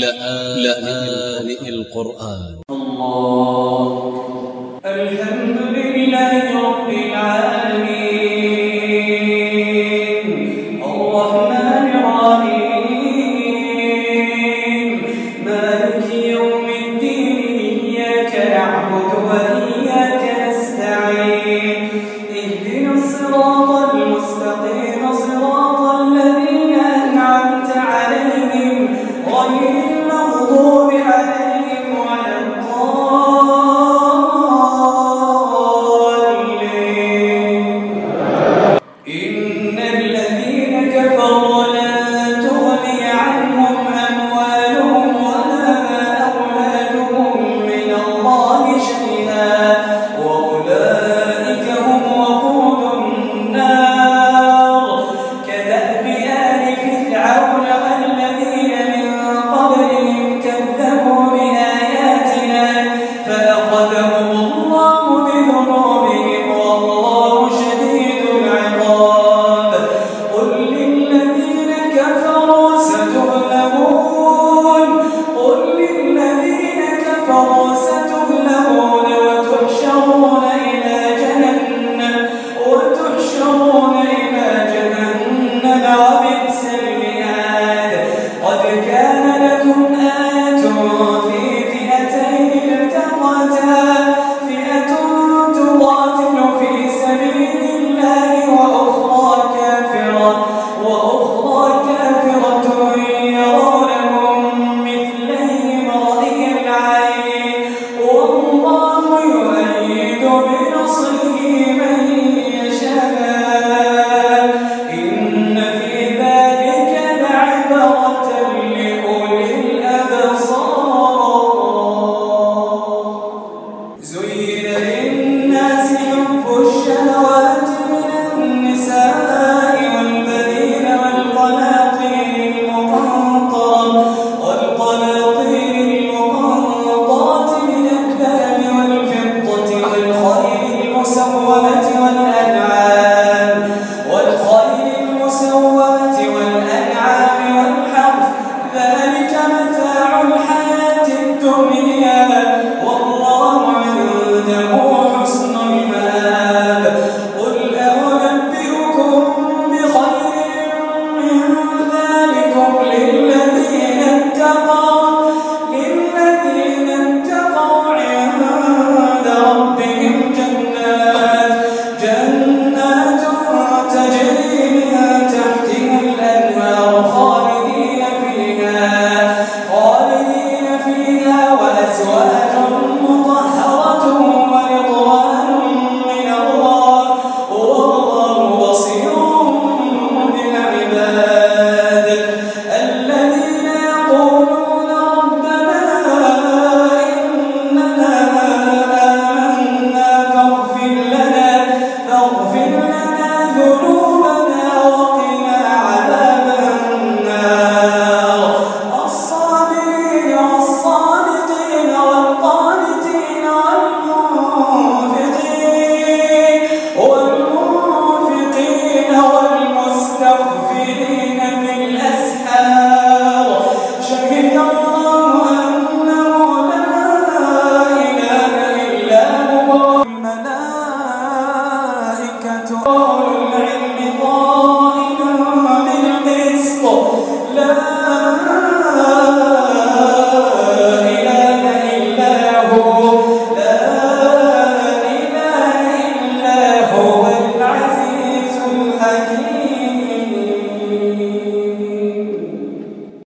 لآن القرآن. الله. خَلَقَ